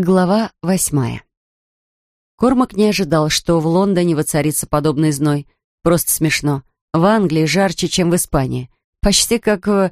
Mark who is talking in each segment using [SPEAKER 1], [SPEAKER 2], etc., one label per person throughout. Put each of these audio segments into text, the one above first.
[SPEAKER 1] Глава восьмая. Кормак не ожидал, что в Лондоне воцарится подобный зной. Просто смешно. В Англии жарче, чем в Испании. Почти как в...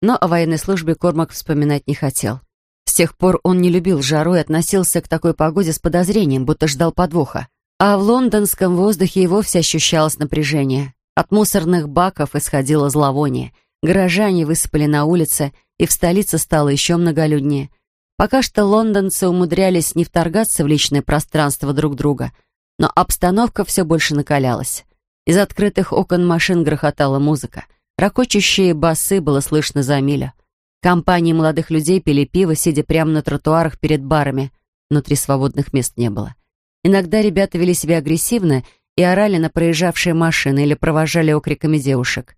[SPEAKER 1] Но о военной службе Кормак вспоминать не хотел. С тех пор он не любил жару и относился к такой погоде с подозрением, будто ждал подвоха. А в лондонском воздухе и вовсе ощущалось напряжение. От мусорных баков исходило зловоние. Горожане высыпали на улице, и в столице стало еще многолюднее — Пока что лондонцы умудрялись не вторгаться в личное пространство друг друга, но обстановка все больше накалялась. Из открытых окон машин грохотала музыка. Рокочущие басы было слышно за милю. Компании молодых людей пили пиво, сидя прямо на тротуарах перед барами. Внутри свободных мест не было. Иногда ребята вели себя агрессивно и орали на проезжавшие машины или провожали окриками девушек.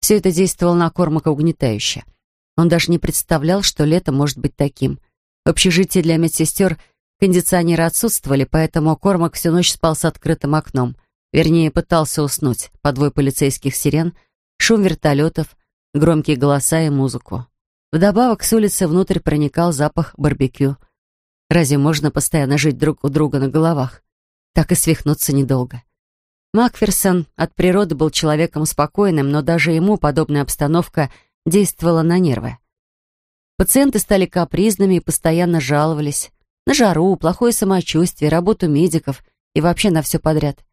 [SPEAKER 1] Все это действовало на Кормака угнетающе. Он даже не представлял, что лето может быть таким — в общежитии для медсестер кондиционеры отсутствовали, поэтому Кормак всю ночь спал с открытым окном. Вернее, пытался уснуть под двое полицейских сирен, шум вертолетов, громкие голоса и музыку. Вдобавок с улицы внутрь проникал запах барбекю. Разве можно постоянно жить друг у друга на головах? Так и свихнуться недолго. Макферсон от природы был человеком спокойным, но даже ему подобная обстановка действовала на нервы. Пациенты стали капризными и постоянно жаловались. На жару, плохое самочувствие, работу медиков и вообще на все подряд.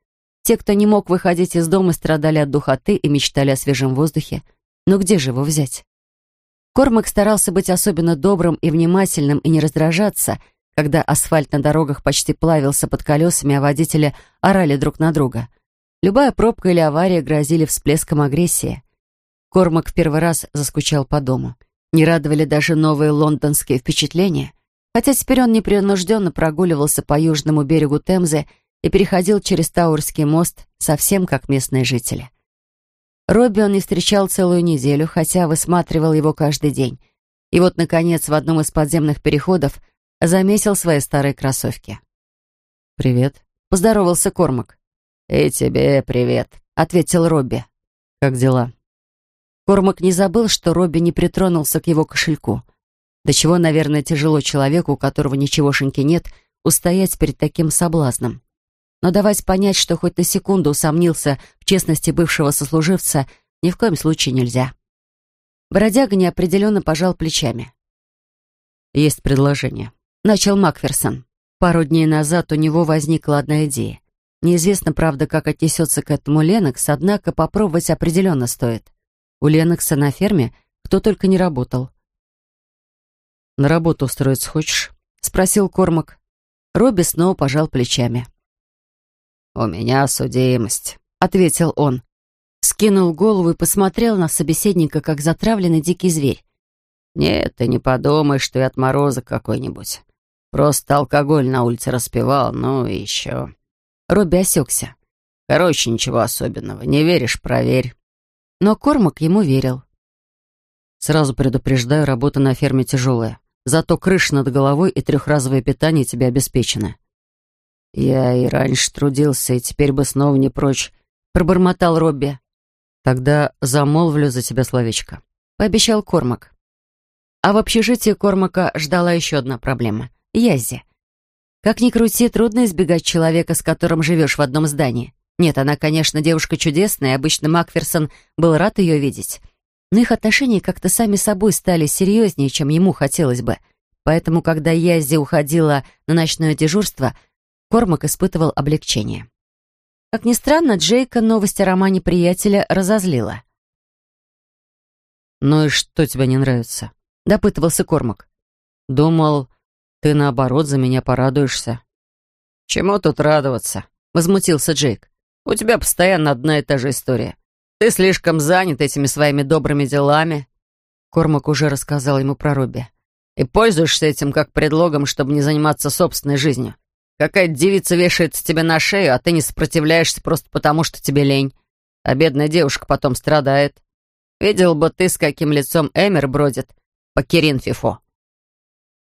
[SPEAKER 1] Те, кто не мог выходить из дома, страдали от духоты и мечтали о свежем воздухе. Но где же его взять? Кормак старался быть особенно добрым и внимательным и не раздражаться, когда асфальт на дорогах почти плавился под колесами, а водители орали друг на друга. Любая пробка или авария грозили всплеском агрессии. Кормак в первый раз заскучал по дому. Не радовали даже новые лондонские впечатления, хотя теперь он непринужденно прогуливался по южному берегу Темзы и переходил через Таурский мост совсем как местные жители. Робби он не встречал целую неделю, хотя высматривал его каждый день. И вот, наконец, в одном из подземных переходов заметил свои старые кроссовки.
[SPEAKER 2] «Привет», —
[SPEAKER 1] поздоровался Кормак.
[SPEAKER 2] «И тебе привет», — ответил Робби.
[SPEAKER 1] «Как дела?» Кормак не забыл, что Робби не притронулся к его кошельку. До чего, наверное, тяжело человеку, у которого ничегошеньки нет, устоять перед таким соблазном. Но давать понять, что хоть на секунду усомнился в честности бывшего сослуживца, ни в коем случае нельзя. Бродяга неопределенно пожал плечами.
[SPEAKER 2] «Есть предложение», — начал Макферсон. Пару дней назад у него возникла одна идея. Неизвестно, правда, как отнесется к этому Ленокс, однако попробовать определенно стоит. У Ленокса на ферме кто только не работал. «На работу устроиться хочешь?» — спросил Кормак. Робби снова пожал плечами.
[SPEAKER 3] «У меня судимость», —
[SPEAKER 1] ответил он. Скинул голову и посмотрел на собеседника, как затравленный дикий зверь.
[SPEAKER 3] «Нет, ты не подумай, что я отморозок какой-нибудь. Просто алкоголь на улице распивал, ну и еще...»
[SPEAKER 1] Робби осекся.
[SPEAKER 3] «Короче, ничего особенного. Не веришь — проверь».
[SPEAKER 1] Но Кормак ему верил.
[SPEAKER 2] «Сразу предупреждаю, работа на ферме тяжелая. Зато крыша над головой и трехразовое питание тебе обеспечены».
[SPEAKER 3] «Я и раньше трудился, и теперь бы снова не прочь», — пробормотал Робби.
[SPEAKER 2] «Тогда замолвлю за тебя словечко», —
[SPEAKER 1] пообещал Кормак. А в общежитии Кормака ждала еще одна проблема — Язи. Как ни крути, трудно избегать человека, с которым живешь в одном здании. Нет, она, конечно, девушка чудесная, и обычно Макферсон был рад ее видеть. Но их отношения как-то сами собой стали серьезнее, чем ему хотелось бы. Поэтому, когда Язи уходила на ночное дежурство, Кормак испытывал облегчение. Как ни странно, Джейка новость о романе приятеля разозлила.
[SPEAKER 2] «Ну и что тебе не нравится?» — допытывался Кормак. «Думал, ты, наоборот, за меня порадуешься».
[SPEAKER 3] «Чему тут радоваться?» — возмутился Джейк. У тебя постоянно одна и та же история. Ты слишком занят этими своими добрыми делами».
[SPEAKER 2] Кормак уже рассказал ему про Робби.
[SPEAKER 3] «И пользуешься этим как предлогом, чтобы не заниматься собственной жизнью. Какая-то девица вешается тебе на шею, а ты не сопротивляешься просто потому, что тебе лень. А бедная девушка потом страдает. Видел бы ты, с каким лицом Эмер бродит по Киринфифу».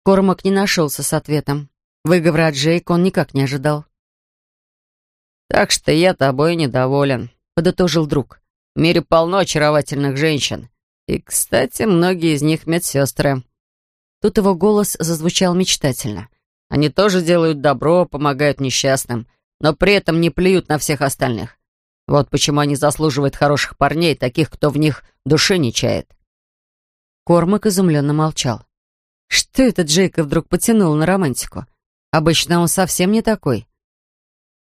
[SPEAKER 1] Кормак не нашелся с ответом. Выговора от Джейк он никак не ожидал.
[SPEAKER 3] «Так что я тобой недоволен», — подытожил друг. «В мире полно очаровательных женщин. И, кстати, многие из них медсестры».
[SPEAKER 1] Тут его голос зазвучал мечтательно.
[SPEAKER 3] Они тоже делают добро, помогают несчастным, но при этом не плюют на всех остальных. Вот почему они заслуживают хороших парней, таких, кто в них души не чает».
[SPEAKER 2] Кормак изумленно молчал. Что это Джейка вдруг потянул на романтику? Обычно он совсем не такой.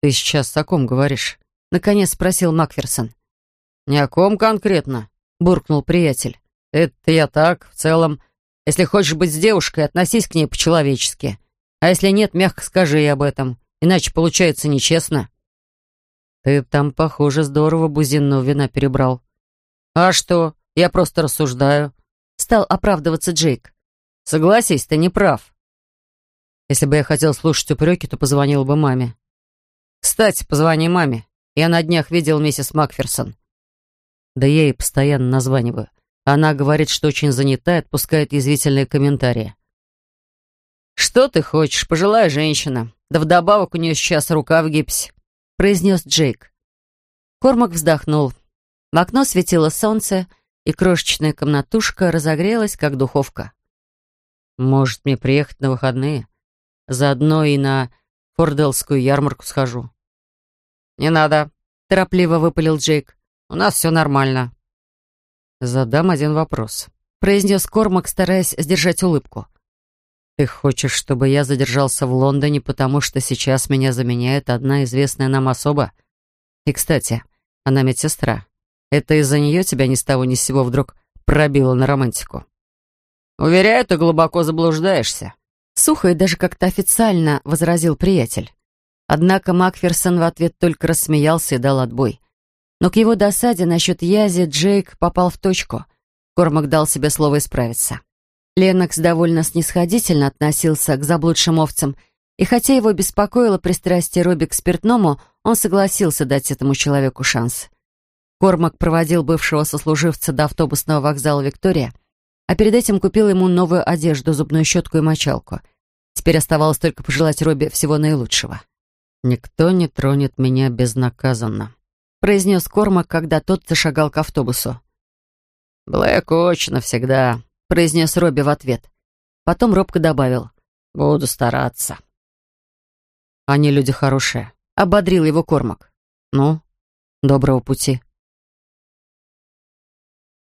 [SPEAKER 2] «Ты сейчас о ком говоришь?» — наконец спросил Макферсон.
[SPEAKER 3] «Ни о ком конкретно», — буркнул приятель. «Это я так, в целом. Если хочешь быть с девушкой, относись к ней по-человечески. А если нет, мягко скажи ей об этом. Иначе получается нечестно».
[SPEAKER 2] «Ты там, похоже, здорово бузинного вина перебрал».
[SPEAKER 3] «А что? Я просто рассуждаю», — стал оправдываться Джейк. «Согласись, ты не прав».
[SPEAKER 2] Если бы я хотел слушать упреки, то позвонил бы маме.
[SPEAKER 3] «Кстати, позвони маме. Я на днях видел миссис Макферсон».
[SPEAKER 2] Да я ей постоянно названиваю. Она говорит, что очень занята и отпускает язвительные комментарии.
[SPEAKER 3] «Что ты хочешь, пожилая женщина? Да вдобавок у нее сейчас рука в гипсе», — произнес Джейк.
[SPEAKER 2] Кормак вздохнул. В окно светило солнце, и крошечная комнатушка разогрелась, как духовка. «Может, мне приехать на выходные? Заодно и на Форделскую ярмарку схожу».
[SPEAKER 3] «Не надо», — торопливо выпалил Джейк. «У нас все нормально».
[SPEAKER 2] «Задам один вопрос», — произнес Кормак, стараясь сдержать улыбку. «Ты хочешь, чтобы я задержался в Лондоне, потому что сейчас меня заменяет одна известная нам особа? И, кстати, она медсестра. Это из-за нее тебя ни с того ни с сего вдруг пробило на романтику?»
[SPEAKER 3] «Уверяю, ты глубоко заблуждаешься»,
[SPEAKER 2] Сухо и даже как-то официально возразил приятель. Однако Макферсон в ответ только рассмеялся и дал отбой. Но к его досаде насчет Язи Джейк попал в точку. Кормак дал себе слово исправиться. Ленокс довольно снисходительно относился к заблудшим овцам, и хотя его беспокоило пристрастие Робби к спиртному, он согласился дать этому человеку шанс. Кормак проводил бывшего сослуживца до автобусного вокзала «Виктория», а перед этим купил ему новую одежду, зубную щетку и мочалку. Теперь оставалось только пожелать Робби всего наилучшего. «Никто не тронет меня безнаказанно», — произнес Кормак, когда тот зашагал к автобусу.
[SPEAKER 3] «Блэк очень навсегда», — произнес Робби в ответ.
[SPEAKER 2] Потом робко добавил.
[SPEAKER 3] «Буду стараться».
[SPEAKER 2] «Они люди хорошие», — ободрил его Кормак. «Ну, доброго пути».